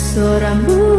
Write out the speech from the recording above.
seorang budak